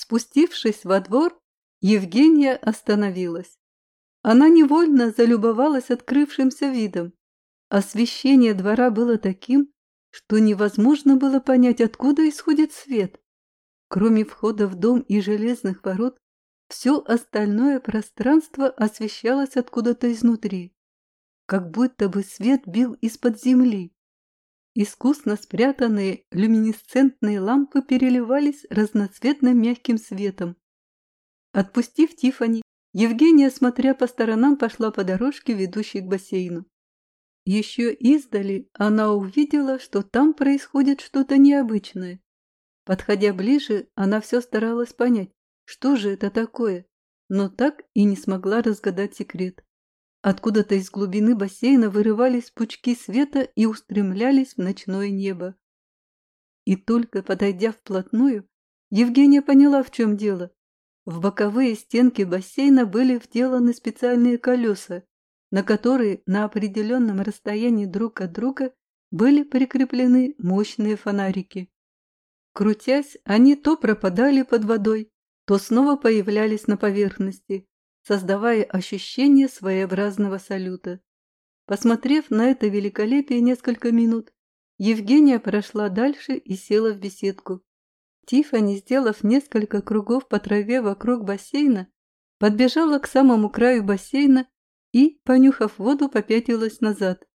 Спустившись во двор, Евгения остановилась. Она невольно залюбовалась открывшимся видом. Освещение двора было таким, что невозможно было понять, откуда исходит свет. Кроме входа в дом и железных ворот, все остальное пространство освещалось откуда-то изнутри, как будто бы свет бил из-под земли. Искусно спрятанные люминесцентные лампы переливались разноцветным мягким светом. Отпустив Тифани, Евгения, смотря по сторонам, пошла по дорожке, ведущей к бассейну. Еще издали она увидела, что там происходит что-то необычное. Подходя ближе, она все старалась понять, что же это такое, но так и не смогла разгадать секрет. Откуда-то из глубины бассейна вырывались пучки света и устремлялись в ночное небо. И только подойдя вплотную, Евгения поняла, в чем дело. В боковые стенки бассейна были вделаны специальные колеса, на которые на определенном расстоянии друг от друга были прикреплены мощные фонарики. Крутясь, они то пропадали под водой, то снова появлялись на поверхности, создавая ощущение своеобразного салюта. Посмотрев на это великолепие несколько минут, Евгения прошла дальше и села в беседку. Тиффани, сделав несколько кругов по траве вокруг бассейна, подбежала к самому краю бассейна и, понюхав воду, попятилась назад.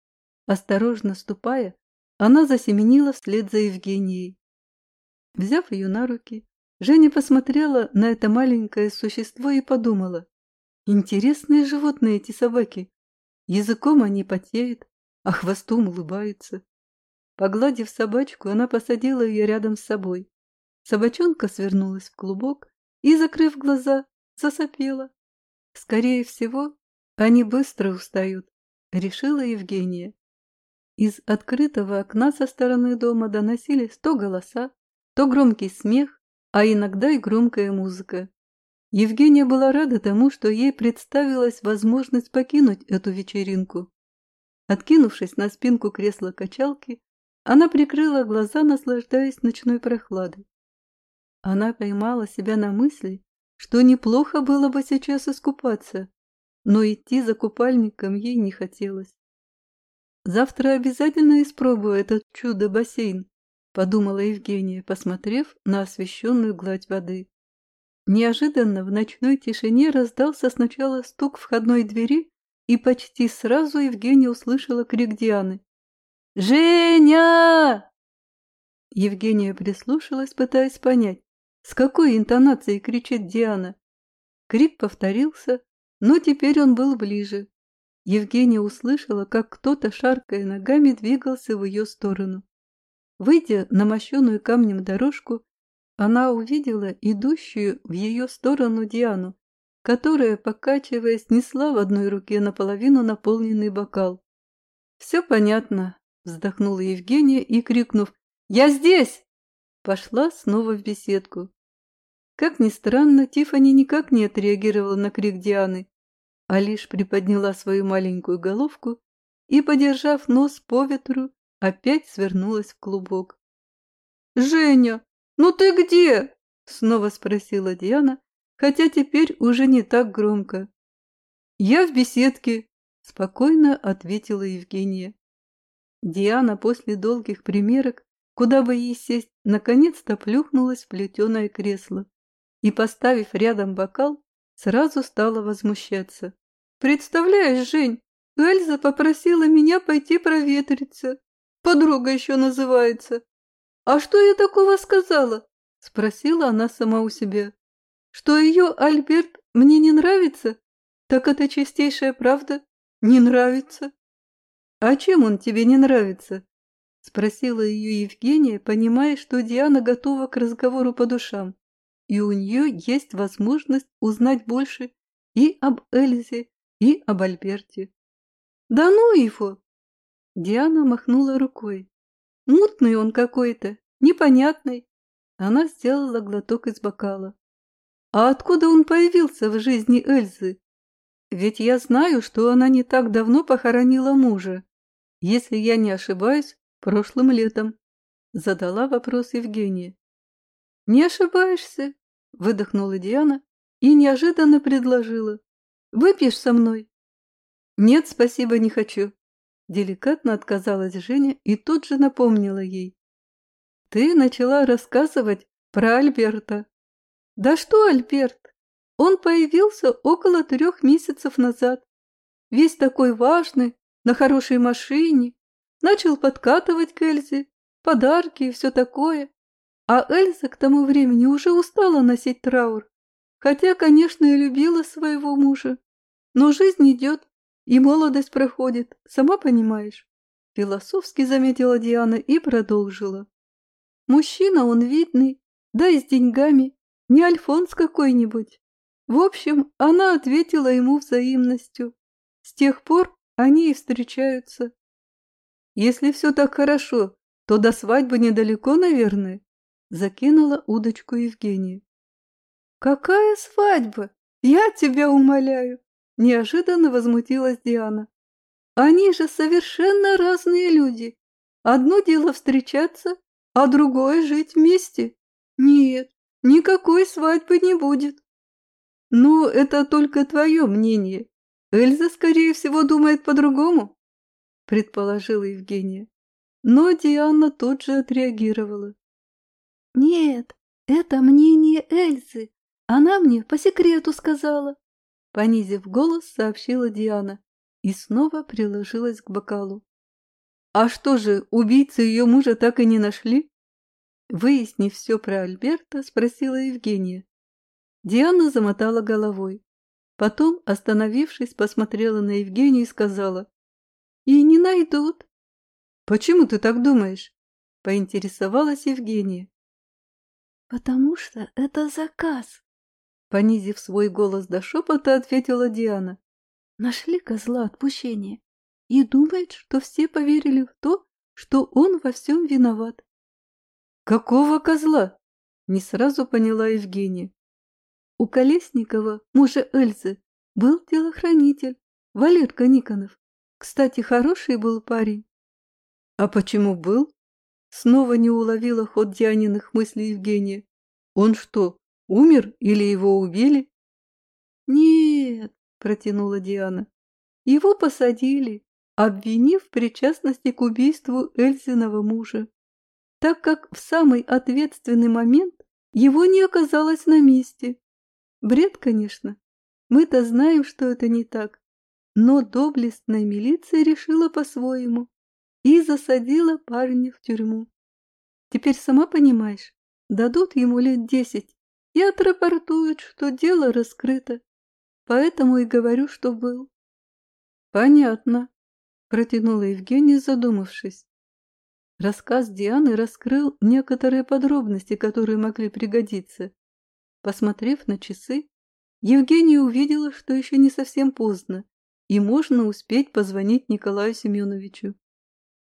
Осторожно ступая, она засеменила вслед за Евгенией. Взяв ее на руки, Женя посмотрела на это маленькое существо и подумала. Интересные животные эти собаки. Языком они потеют, а хвостом улыбаются. Погладив собачку, она посадила ее рядом с собой. Собачонка свернулась в клубок и, закрыв глаза, засопела. Скорее всего, они быстро устают, решила Евгения. Из открытого окна со стороны дома доносились то голоса, то громкий смех, а иногда и громкая музыка. Евгения была рада тому, что ей представилась возможность покинуть эту вечеринку. Откинувшись на спинку кресла-качалки, она прикрыла глаза, наслаждаясь ночной прохладой. Она поймала себя на мысли, что неплохо было бы сейчас искупаться, но идти за купальником ей не хотелось. «Завтра обязательно испробую этот чудо-бассейн», — подумала Евгения, посмотрев на освещенную гладь воды. Неожиданно в ночной тишине раздался сначала стук входной двери, и почти сразу Евгения услышала крик Дианы. «Женя!» Евгения прислушалась, пытаясь понять, с какой интонацией кричит Диана. Крик повторился, но теперь он был ближе. Евгения услышала, как кто-то, шаркая ногами, двигался в ее сторону. Выйдя на мощеную камнем дорожку, она увидела идущую в ее сторону Диану, которая, покачиваясь, несла в одной руке наполовину наполненный бокал. «Все понятно», — вздохнула Евгения и, крикнув «Я здесь!», пошла снова в беседку. Как ни странно, Тифани никак не отреагировала на крик Дианы, а лишь приподняла свою маленькую головку и, подержав нос по ветру, опять свернулась в клубок. «Женя, «Ну ты где?» — снова спросила Диана, хотя теперь уже не так громко. «Я в беседке», — спокойно ответила Евгения. Диана после долгих примерок, куда бы ей сесть, наконец-то плюхнулась в плетеное кресло и, поставив рядом бокал, сразу стала возмущаться. «Представляешь, Жень, Эльза попросила меня пойти проветриться. Подруга еще называется. «А что я такого сказала?» – спросила она сама у себя. «Что ее Альберт мне не нравится? Так это чистейшая правда. Не нравится». «А чем он тебе не нравится?» – спросила ее Евгения, понимая, что Диана готова к разговору по душам, и у нее есть возможность узнать больше и об Эльзе, и об Альберте. «Да ну его!» Диана махнула рукой. Мутный он какой-то, непонятный. Она сделала глоток из бокала. А откуда он появился в жизни Эльзы? Ведь я знаю, что она не так давно похоронила мужа. Если я не ошибаюсь, прошлым летом. Задала вопрос Евгения. Не ошибаешься. выдохнула Диана и неожиданно предложила. «Выпьешь со мной?» «Нет, спасибо, не хочу». Деликатно отказалась Женя и тут же напомнила ей. «Ты начала рассказывать про Альберта». «Да что Альберт? Он появился около трех месяцев назад. Весь такой важный, на хорошей машине. Начал подкатывать к Эльзе, подарки и все такое. А Эльза к тому времени уже устала носить траур. Хотя, конечно, и любила своего мужа. Но жизнь идет, и молодость проходит, сама понимаешь. Философски заметила Диана и продолжила. Мужчина он видный, да и с деньгами, не Альфонс какой-нибудь. В общем, она ответила ему взаимностью. С тех пор они и встречаются. Если все так хорошо, то до свадьбы недалеко, наверное, закинула удочку Евгения. Какая свадьба? Я тебя умоляю, неожиданно возмутилась Диана. Они же совершенно разные люди. Одно дело встречаться, а другое жить вместе. Нет, никакой свадьбы не будет. Ну, это только твое мнение. Эльза, скорее всего, думает по-другому, предположила Евгения. Но Диана тут же отреагировала. Нет, это мнение Эльзы. Она мне по секрету сказала. Понизив голос, сообщила Диана и снова приложилась к бокалу. А что же, убийцы ее мужа так и не нашли? Выяснив все про Альберта, спросила Евгения. Диана замотала головой. Потом, остановившись, посмотрела на Евгению и сказала. «И не найдут». «Почему ты так думаешь?» – поинтересовалась Евгения. «Потому что это заказ», – понизив свой голос до шепота, ответила Диана. «Нашли козла отпущения и думает, что все поверили в то, что он во всем виноват». «Какого козла?» – не сразу поняла Евгения. У Колесникова, мужа Эльзы, был телохранитель, Валерка Никонов. Кстати, хороший был парень. А почему был? Снова не уловила ход Дианиных мыслей Евгения. Он что, умер или его убили? Нет, протянула Диана. Его посадили, обвинив в причастности к убийству Эльзиного мужа, так как в самый ответственный момент его не оказалось на месте. Бред, конечно. Мы-то знаем, что это не так. Но доблестная милиция решила по-своему и засадила парня в тюрьму. Теперь сама понимаешь, дадут ему лет десять и отрапортуют, что дело раскрыто. Поэтому и говорю, что был. Понятно, протянула Евгения, задумавшись. Рассказ Дианы раскрыл некоторые подробности, которые могли пригодиться. Посмотрев на часы, Евгения увидела, что еще не совсем поздно, и можно успеть позвонить Николаю Семеновичу.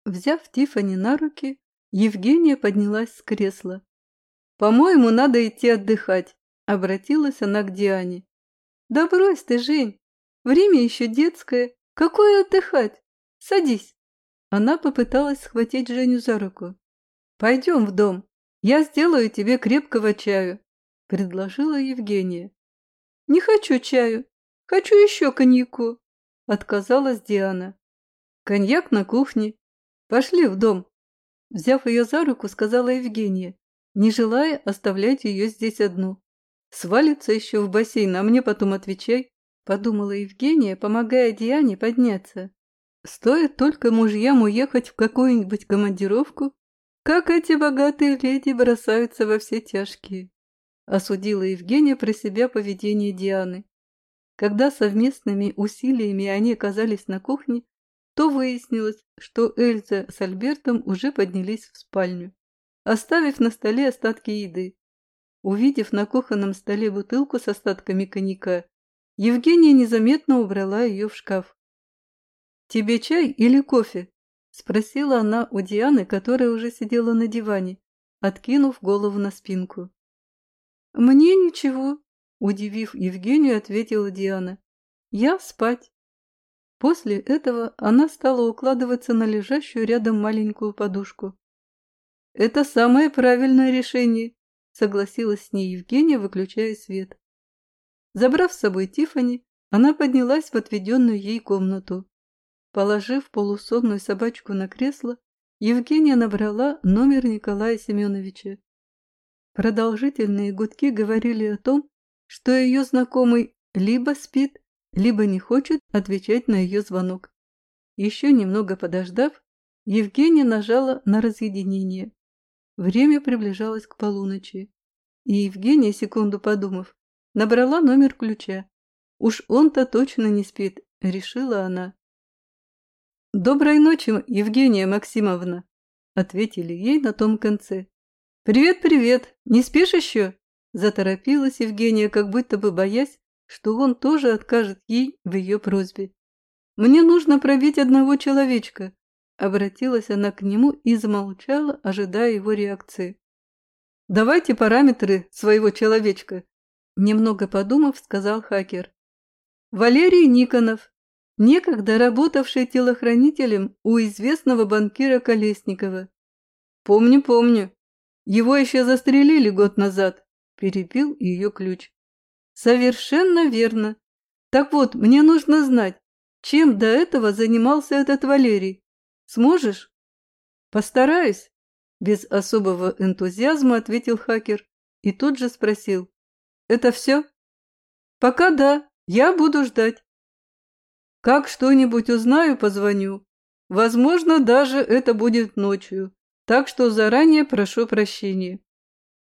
Взяв Тифани на руки, Евгения поднялась с кресла. «По-моему, надо идти отдыхать», — обратилась она к Диане. «Да брось ты, Жень, время еще детское. Какое отдыхать? Садись». Она попыталась схватить Женю за руку. «Пойдем в дом, я сделаю тебе крепкого чаю». — предложила Евгения. «Не хочу чаю, хочу еще коньяку», — отказалась Диана. «Коньяк на кухне. Пошли в дом». Взяв ее за руку, сказала Евгения, не желая оставлять ее здесь одну. «Свалится еще в бассейн, а мне потом отвечай», — подумала Евгения, помогая Диане подняться. «Стоит только мужьям уехать в какую-нибудь командировку, как эти богатые леди бросаются во все тяжкие. Осудила Евгения про себя поведение Дианы. Когда совместными усилиями они оказались на кухне, то выяснилось, что Эльза с Альбертом уже поднялись в спальню, оставив на столе остатки еды. Увидев на кухонном столе бутылку с остатками коньяка, Евгения незаметно убрала ее в шкаф. «Тебе чай или кофе?» – спросила она у Дианы, которая уже сидела на диване, откинув голову на спинку. «Мне ничего», – удивив Евгению, ответила Диана. «Я спать». После этого она стала укладываться на лежащую рядом маленькую подушку. «Это самое правильное решение», согласилась с ней Евгения, выключая свет. Забрав с собой Тифани, она поднялась в отведенную ей комнату. Положив полусонную собачку на кресло, Евгения набрала номер Николая Семеновича. Продолжительные гудки говорили о том, что ее знакомый либо спит, либо не хочет отвечать на ее звонок. Еще немного подождав, Евгения нажала на разъединение. Время приближалось к полуночи, и Евгения, секунду подумав, набрала номер ключа. Уж он-то точно не спит, решила она. «Доброй ночи, Евгения Максимовна!» ответили ей на том конце. «Привет, привет! Не спишь еще?» Заторопилась Евгения, как будто бы боясь, что он тоже откажет ей в ее просьбе. «Мне нужно пробить одного человечка», Обратилась она к нему и замолчала, ожидая его реакции. «Давайте параметры своего человечка», немного подумав, сказал хакер. Валерий Никонов, некогда работавший телохранителем у известного банкира Колесникова. «Помню, помню. Его еще застрелили год назад», – перебил ее ключ. «Совершенно верно. Так вот, мне нужно знать, чем до этого занимался этот Валерий. Сможешь?» «Постараюсь», – без особого энтузиазма ответил хакер и тут же спросил. «Это все?» «Пока да, я буду ждать». «Как что-нибудь узнаю, позвоню. Возможно, даже это будет ночью, так что заранее прошу прощения».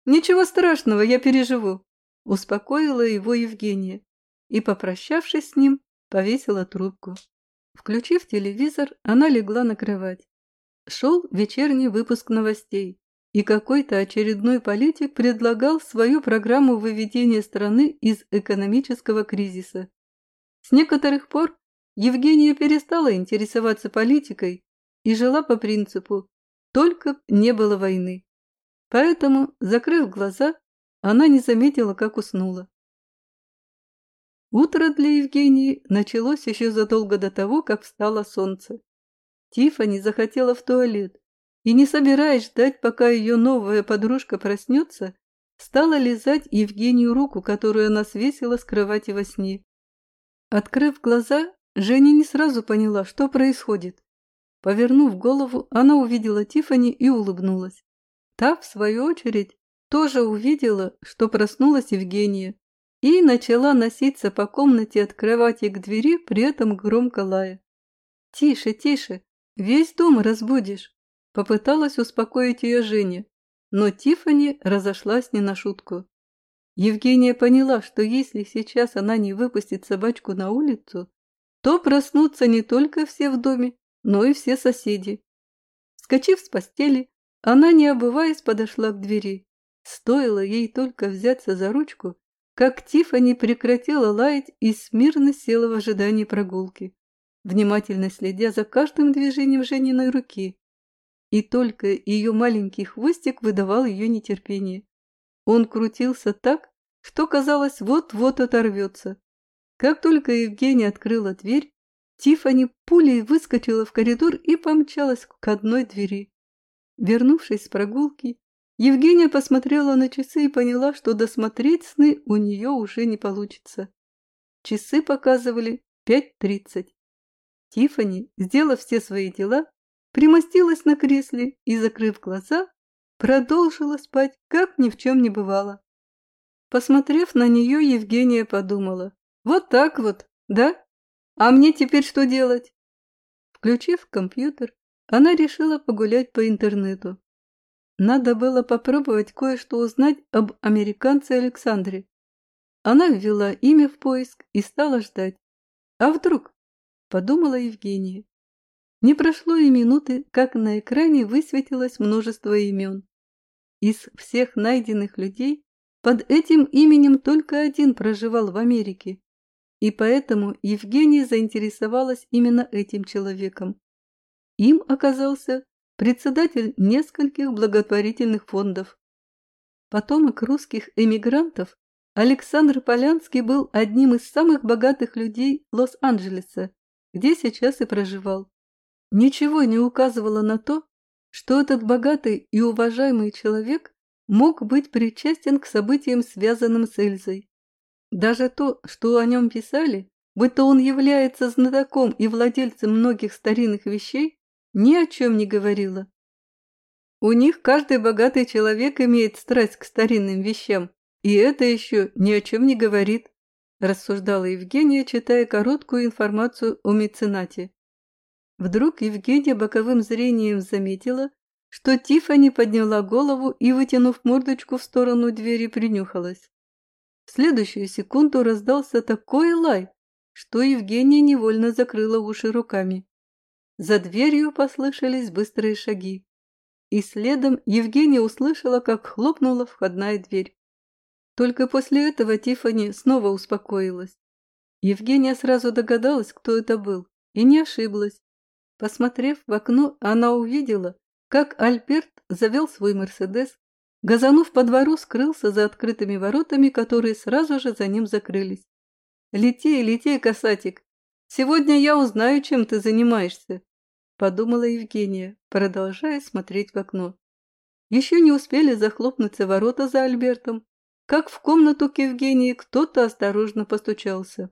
«Ничего страшного, я переживу», – успокоила его Евгения и, попрощавшись с ним, повесила трубку. Включив телевизор, она легла на кровать. Шел вечерний выпуск новостей, и какой-то очередной политик предлагал свою программу выведения страны из экономического кризиса. С некоторых пор Евгения перестала интересоваться политикой и жила по принципу «только не было войны». Поэтому, закрыв глаза, она не заметила, как уснула. Утро для Евгении началось еще задолго до того, как встало солнце. Тифани захотела в туалет и, не собираясь ждать, пока ее новая подружка проснется, стала лизать Евгению руку, которую она свесила с кровати во сне. Открыв глаза, Женя не сразу поняла, что происходит. Повернув голову, она увидела Тифани и улыбнулась. Та, в свою очередь, тоже увидела, что проснулась Евгения и начала носиться по комнате от кровати к двери, при этом громко лая. «Тише, тише, весь дом разбудишь», – попыталась успокоить ее Женя, но Тифани разошлась не на шутку. Евгения поняла, что если сейчас она не выпустит собачку на улицу, то проснутся не только все в доме, но и все соседи. Вскочив с постели, она, не обываясь, подошла к двери. Стоило ей только взяться за ручку, как Тифани прекратила лаять и смирно села в ожидании прогулки, внимательно следя за каждым движением Жениной руки. И только ее маленький хвостик выдавал ее нетерпение. Он крутился так, что казалось, вот-вот оторвется. Как только Евгения открыла дверь, Тифани пулей выскочила в коридор и помчалась к одной двери. Вернувшись с прогулки, Евгения посмотрела на часы и поняла, что досмотреть сны у нее уже не получится. Часы показывали 5.30. Тифани, сделав все свои дела, примостилась на кресле и, закрыв глаза, продолжила спать, как ни в чем не бывало. Посмотрев на нее, Евгения подумала, вот так вот, да? А мне теперь что делать? Включив компьютер, она решила погулять по интернету. Надо было попробовать кое-что узнать об американце Александре. Она ввела имя в поиск и стала ждать. А вдруг? Подумала Евгения. Не прошло и минуты, как на экране высветилось множество имен. Из всех найденных людей под этим именем только один проживал в Америке, и поэтому Евгения заинтересовалась именно этим человеком. Им оказался председатель нескольких благотворительных фондов. Потомок русских эмигрантов, Александр Полянский был одним из самых богатых людей Лос-Анджелеса, где сейчас и проживал. Ничего не указывало на то, что этот богатый и уважаемый человек мог быть причастен к событиям, связанным с Эльзой. Даже то, что о нем писали, будто он является знатоком и владельцем многих старинных вещей, ни о чем не говорило. У них каждый богатый человек имеет страсть к старинным вещам, и это еще ни о чем не говорит, рассуждала Евгения, читая короткую информацию о меценате. Вдруг Евгения боковым зрением заметила, что Тифани подняла голову и, вытянув мордочку в сторону двери, принюхалась. В следующую секунду раздался такой лай, что Евгения невольно закрыла уши руками. За дверью послышались быстрые шаги и следом Евгения услышала, как хлопнула входная дверь. Только после этого Тифани снова успокоилась. Евгения сразу догадалась, кто это был, и не ошиблась. Посмотрев в окно, она увидела, как Альберт завел свой «Мерседес», газанув по двору, скрылся за открытыми воротами, которые сразу же за ним закрылись. «Лети, лети, касатик! Сегодня я узнаю, чем ты занимаешься!» подумала Евгения, продолжая смотреть в окно. Еще не успели захлопнуться ворота за Альбертом, как в комнату к Евгении кто-то осторожно постучался.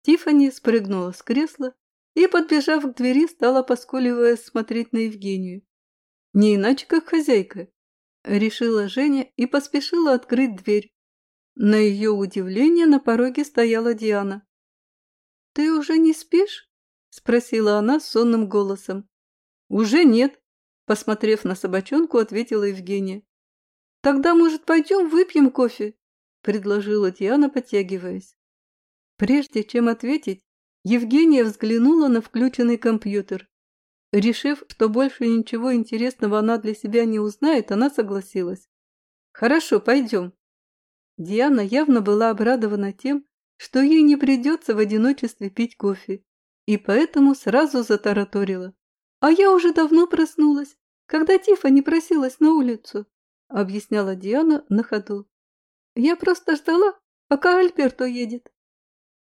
Тифани спрыгнула с кресла и, подбежав к двери, стала, поскуливаясь, смотреть на Евгению. Не иначе, как хозяйка, решила Женя и поспешила открыть дверь. На ее удивление на пороге стояла Диана. «Ты уже не спишь?» – спросила она сонным голосом. «Уже нет», – посмотрев на собачонку, ответила Евгения. «Тогда, может, пойдем выпьем кофе?» – предложила Диана, подтягиваясь. Прежде чем ответить, Евгения взглянула на включенный компьютер. Решив, что больше ничего интересного она для себя не узнает, она согласилась. «Хорошо, пойдем». Диана явно была обрадована тем, что ей не придется в одиночестве пить кофе, и поэтому сразу затараторила. «А я уже давно проснулась, когда Тифа не просилась на улицу», — объясняла Диана на ходу. «Я просто ждала, пока Альберто едет».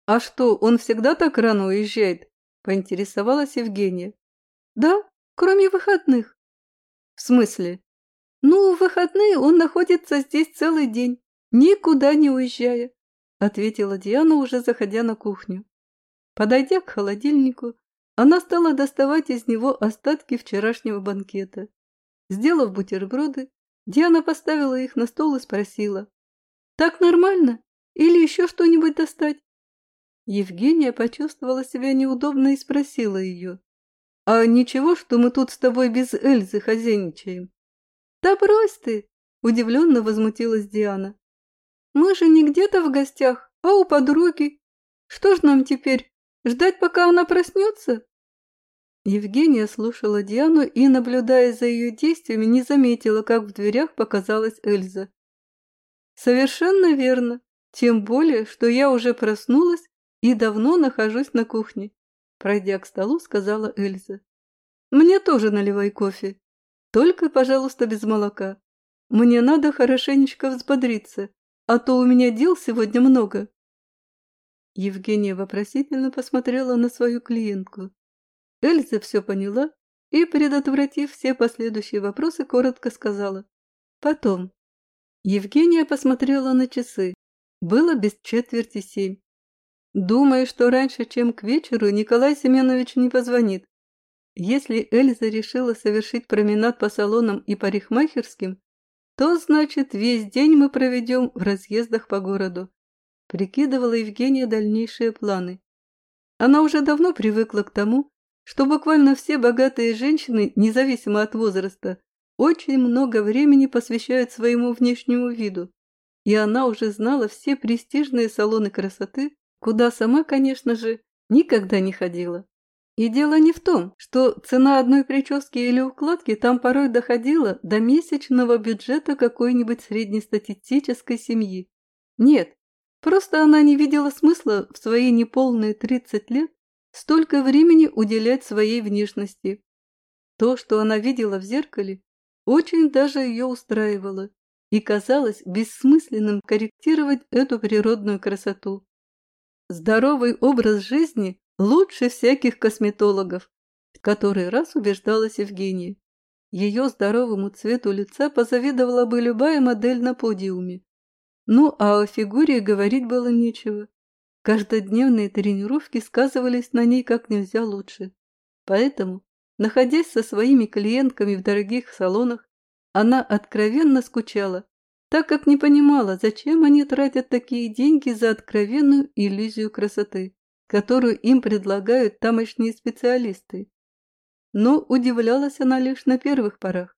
«А что, он всегда так рано уезжает?» — поинтересовалась Евгения. «Да, кроме выходных». «В смысле?» «Ну, в выходные он находится здесь целый день, никуда не уезжая», — ответила Диана, уже заходя на кухню. Подойдя к холодильнику, она стала доставать из него остатки вчерашнего банкета. Сделав бутерброды, Диана поставила их на стол и спросила. «Так нормально? Или еще что-нибудь достать?» Евгения почувствовала себя неудобно и спросила ее. «А ничего, что мы тут с тобой без Эльзы хозяйничаем?» «Да брось ты!» – удивленно возмутилась Диана. «Мы же не где-то в гостях, а у подруги. Что ж нам теперь, Ждать, пока она проснется?» Евгения слушала Диану и, наблюдая за ее действиями, не заметила, как в дверях показалась Эльза. «Совершенно верно. Тем более, что я уже проснулась и давно нахожусь на кухне», пройдя к столу, сказала Эльза. «Мне тоже наливай кофе. Только, пожалуйста, без молока. Мне надо хорошенечко взбодриться, а то у меня дел сегодня много». Евгения вопросительно посмотрела на свою клиентку. Эльза все поняла и, предотвратив все последующие вопросы, коротко сказала «Потом». Евгения посмотрела на часы. Было без четверти семь. Думаю, что раньше, чем к вечеру, Николай Семенович не позвонит. Если Эльза решила совершить променад по салонам и парикмахерским, то, значит, весь день мы проведем в разъездах по городу прикидывала Евгения дальнейшие планы. Она уже давно привыкла к тому, что буквально все богатые женщины, независимо от возраста, очень много времени посвящают своему внешнему виду, и она уже знала все престижные салоны красоты, куда сама, конечно же, никогда не ходила. И дело не в том, что цена одной прически или укладки там порой доходила до месячного бюджета какой-нибудь среднестатистической семьи. Нет, Просто она не видела смысла в свои неполные 30 лет столько времени уделять своей внешности. То, что она видела в зеркале, очень даже ее устраивало и казалось бессмысленным корректировать эту природную красоту. Здоровый образ жизни лучше всяких косметологов, который раз убеждалась Евгения. Ее здоровому цвету лица позавидовала бы любая модель на подиуме. Ну, а о фигуре говорить было нечего. Каждодневные тренировки сказывались на ней как нельзя лучше. Поэтому, находясь со своими клиентками в дорогих салонах, она откровенно скучала, так как не понимала, зачем они тратят такие деньги за откровенную иллюзию красоты, которую им предлагают тамошние специалисты. Но удивлялась она лишь на первых порах.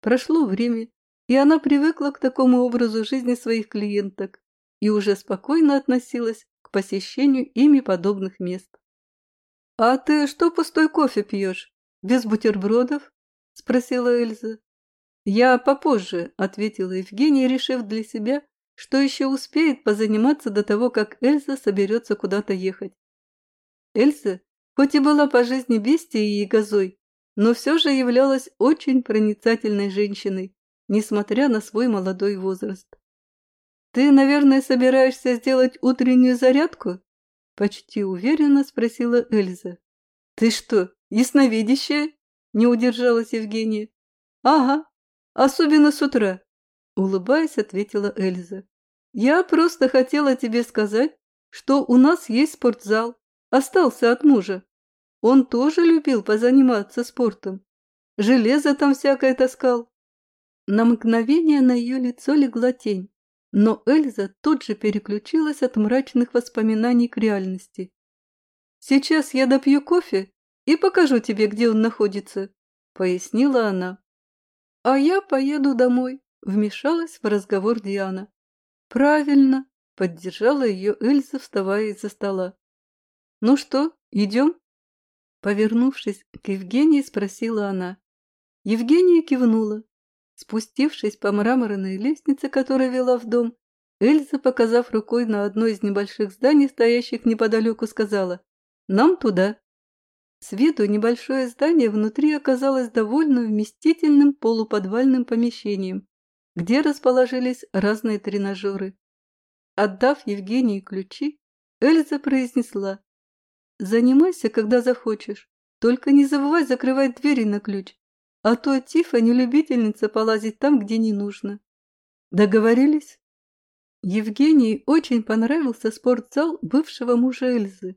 Прошло время, и она привыкла к такому образу жизни своих клиенток и уже спокойно относилась к посещению ими подобных мест. «А ты что пустой кофе пьешь? Без бутербродов?» – спросила Эльза. «Я попозже», – ответила Евгения, решив для себя, что еще успеет позаниматься до того, как Эльза соберется куда-то ехать. Эльза, хоть и была по жизни бестией и газой, но все же являлась очень проницательной женщиной, несмотря на свой молодой возраст. «Ты, наверное, собираешься сделать утреннюю зарядку?» – почти уверенно спросила Эльза. «Ты что, ясновидящая?» – не удержалась Евгения. «Ага, Особенно с утра, улыбаясь, ответила Эльза. Я просто хотела тебе сказать, что у нас есть спортзал, остался от мужа. Он тоже любил позаниматься спортом. Железо там всякое таскал. На мгновение на ее лицо легла тень, но Эльза тут же переключилась от мрачных воспоминаний к реальности. «Сейчас я допью кофе и покажу тебе, где он находится», — пояснила она. «А я поеду домой», — вмешалась в разговор Диана. «Правильно», — поддержала ее Эльза, вставая из-за стола. «Ну что, идем?» Повернувшись к Евгении, спросила она. Евгения кивнула. Спустившись по мраморной лестнице, которая вела в дом, Эльза, показав рукой на одно из небольших зданий, стоящих неподалеку, сказала «Нам туда». С виду небольшое здание внутри оказалось довольно вместительным полуподвальным помещением, где расположились разные тренажеры. Отдав Евгении ключи, Эльза произнесла «Занимайся, когда захочешь, только не забывай закрывать двери на ключ, а то Тифа не любительница полазить там, где не нужно. Договорились?» Евгении очень понравился спортзал бывшего мужа Эльзы.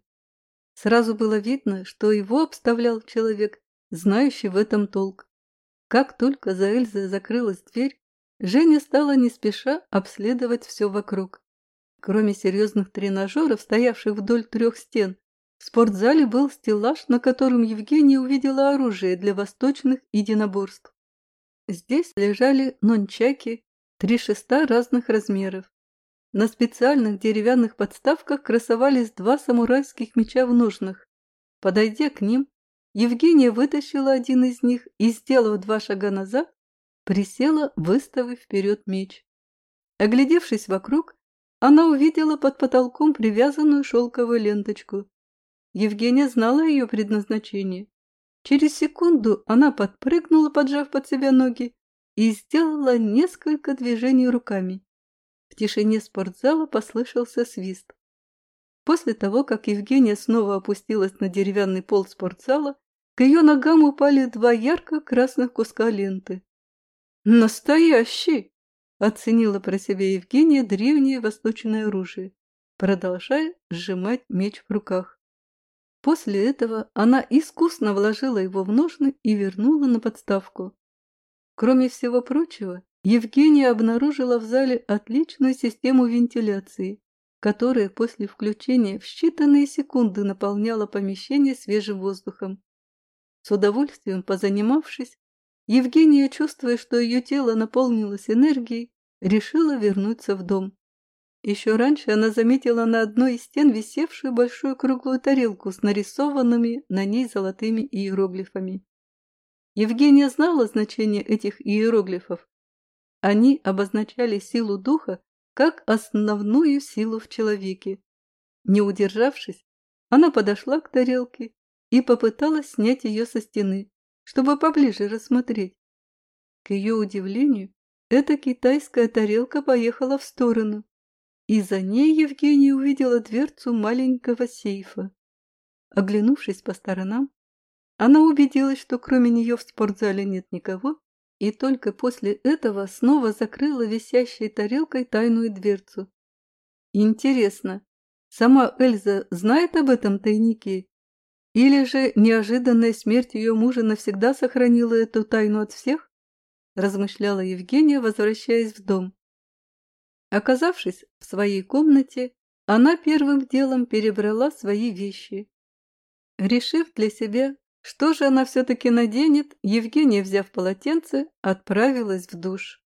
Сразу было видно, что его обставлял человек, знающий в этом толк. Как только за Эльзой закрылась дверь, Женя стала не спеша обследовать все вокруг. Кроме серьезных тренажеров, стоявших вдоль трех стен, в спортзале был стеллаж, на котором Евгения увидела оружие для восточных единоборств. Здесь лежали нончаки, три шеста разных размеров, на специальных деревянных подставках красовались два самурайских меча в ножнах. Подойдя к ним, Евгения вытащила один из них и, сделав два шага назад, присела, выставив вперед меч. Оглядевшись вокруг, она увидела под потолком привязанную шелковую ленточку. Евгения знала ее предназначение. Через секунду она подпрыгнула, поджав под себя ноги, и сделала несколько движений руками. В тишине спортзала послышался свист. После того, как Евгения снова опустилась на деревянный пол спортзала, к ее ногам упали два ярко-красных куска ленты. «Настоящий!» – оценила про себя Евгения древнее восточное оружие, продолжая сжимать меч в руках. После этого она искусно вложила его в ножны и вернула на подставку. Кроме всего прочего, Евгения обнаружила в зале отличную систему вентиляции, которая после включения в считанные секунды наполняла помещение свежим воздухом. С удовольствием позанимавшись, Евгения, чувствуя, что ее тело наполнилось энергией, решила вернуться в дом. Еще раньше она заметила на одной из стен висевшую большую круглую тарелку с нарисованными на ней золотыми иероглифами. Евгения знала значение этих иероглифов они обозначали силу духа как основную силу в человеке. Не удержавшись, она подошла к тарелке и попыталась снять ее со стены, чтобы поближе рассмотреть. К ее удивлению, эта китайская тарелка поехала в сторону, и за ней Евгения увидела дверцу маленького сейфа. Оглянувшись по сторонам, Она убедилась, что кроме нее в спортзале нет никого, и только после этого снова закрыла висящей тарелкой тайную дверцу. Интересно, сама Эльза знает об этом тайнике? Или же неожиданная смерть ее мужа навсегда сохранила эту тайну от всех? Размышляла Евгения, возвращаясь в дом. Оказавшись в своей комнате, она первым делом перебрала свои вещи. Решив для себя, что же она все-таки наденет, Евгения, взяв полотенце, отправилась в душ.